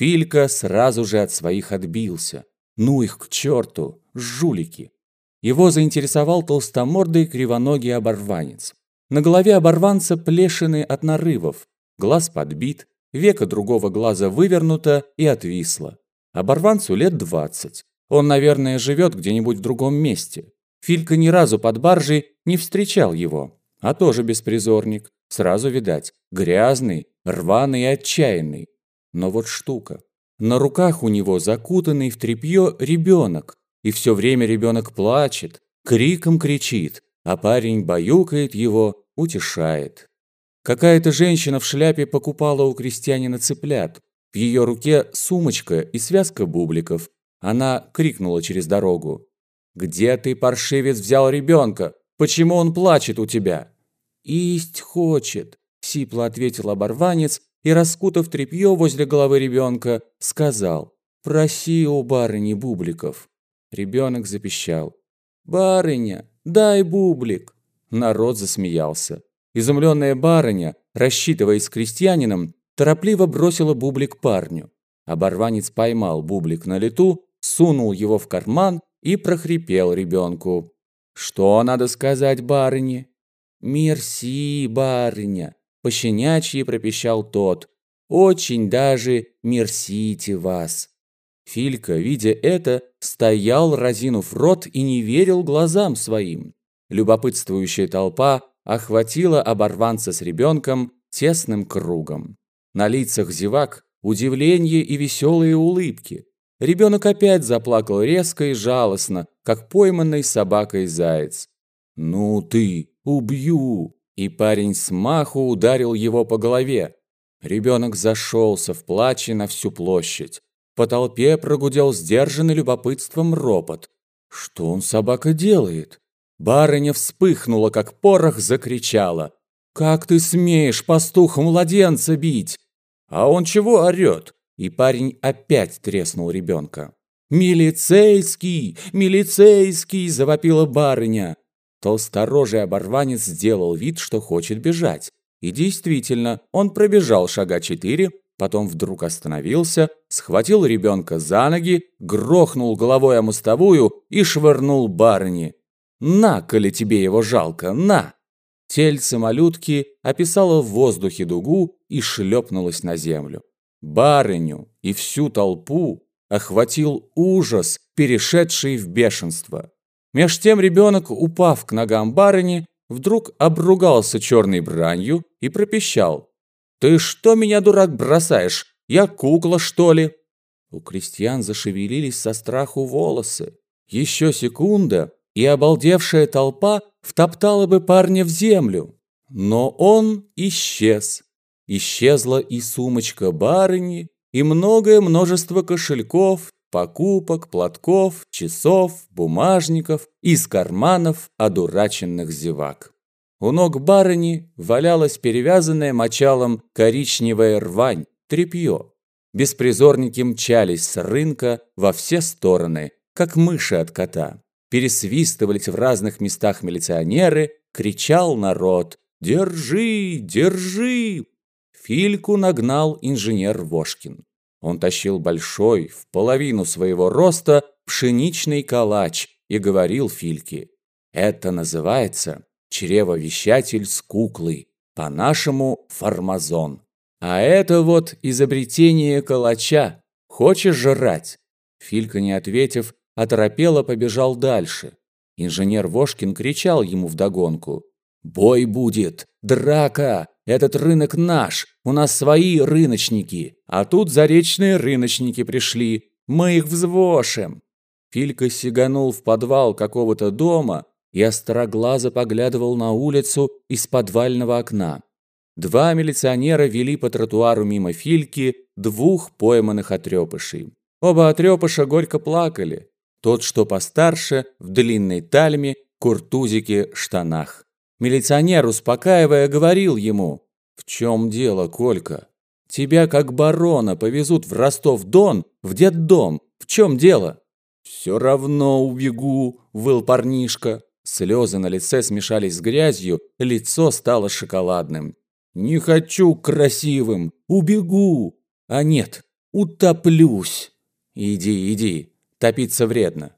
Филька сразу же от своих отбился. Ну их к черту, жулики. Его заинтересовал толстомордый кривоногий оборванец. На голове оборванца плешины от нарывов, глаз подбит, века другого глаза вывернуто и отвисло. Оборванцу лет двадцать. Он, наверное, живет где-нибудь в другом месте. Филька ни разу под баржей не встречал его, а тоже беспризорник. Сразу видать, грязный, рваный и отчаянный. Но вот штука. На руках у него закутанный в тряпье ребенок, и все время ребенок плачет, криком кричит, а парень баюкает его, утешает. Какая-то женщина в шляпе покупала у крестьянина цыплят. В ее руке сумочка и связка бубликов. Она крикнула через дорогу. «Где ты, паршивец, взял ребенка? Почему он плачет у тебя?» «Исть хочет», – сипло ответил оборванец и, раскутав тряпье возле головы ребенка, сказал «Проси у барыни бубликов». Ребенок запищал «Барыня, дай бублик». Народ засмеялся. Изумленная барыня, рассчитываясь с крестьянином, торопливо бросила бублик парню. Оборванец поймал бублик на лету, сунул его в карман и прохрипел ребенку. «Что надо сказать барыне?» «Мерси, барыня!» – пощенячьи пропищал тот. «Очень даже мерсите вас!» Филька, видя это, стоял, разинув рот и не верил глазам своим. Любопытствующая толпа охватила оборванца с ребенком тесным кругом. На лицах зевак удивление и веселые улыбки. Ребенок опять заплакал резко и жалостно, как пойманный собакой заяц. «Ну ты, убью!» И парень с маху ударил его по голове. Ребенок зашелся в плаче на всю площадь. По толпе прогудел сдержанный любопытством ропот. Что он, собака, делает? Барыня вспыхнула, как порох, закричала. «Как ты смеешь, пастух, младенца бить?» «А он чего орет?» И парень опять треснул ребенка. «Милицейский! Милицейский!» – завопила барыня. Толсторожий оборванец сделал вид, что хочет бежать. И действительно, он пробежал шага четыре, потом вдруг остановился, схватил ребенка за ноги, грохнул головой о мостовую и швырнул барыне. «На, коли тебе его жалко, на!» Тельце малютки описало в воздухе дугу и шлепнулось на землю. Барыню и всю толпу охватил ужас, перешедший в бешенство. Меж тем ребенок, упав к ногам барыни, вдруг обругался черной бранью и пропищал. «Ты что меня, дурак, бросаешь? Я кукла, что ли?» У крестьян зашевелились со страху волосы. Еще секунда, и обалдевшая толпа втоптала бы парня в землю. Но он исчез. Исчезла и сумочка барыни, и многое множество кошельков, покупок, платков, часов, бумажников из карманов одураченных зевак. У ног барыни валялась перевязанная мочалом коричневая рвань, тряпье. Беспризорники мчались с рынка во все стороны, как мыши от кота. Пересвистывались в разных местах милиционеры, кричал народ «Держи! Держи!» Фильку нагнал инженер Вошкин. Он тащил большой, в половину своего роста, пшеничный калач и говорил Фильке «Это называется чревовещатель с куклой, по-нашему формазон. А это вот изобретение калача. Хочешь жрать?» Филька, не ответив, оторопело побежал дальше. Инженер Вошкин кричал ему вдогонку. «Бой будет! Драка! Этот рынок наш! У нас свои рыночники! А тут заречные рыночники пришли! Мы их взвошим!» Филька сиганул в подвал какого-то дома и остроглазо поглядывал на улицу из подвального окна. Два милиционера вели по тротуару мимо Фильки двух пойманных отрепышей. Оба отрепыша горько плакали. Тот, что постарше, в длинной тальме, куртузике, штанах. Милиционер, успокаивая, говорил ему, «В чем дело, Колька? Тебя, как барона, повезут в Ростов-Дон, в детдом. В чем дело?» «Все равно убегу», — выл парнишка. Слезы на лице смешались с грязью, лицо стало шоколадным. «Не хочу красивым, убегу!» «А нет, Утоплюсь. Иди, иди, топиться вредно.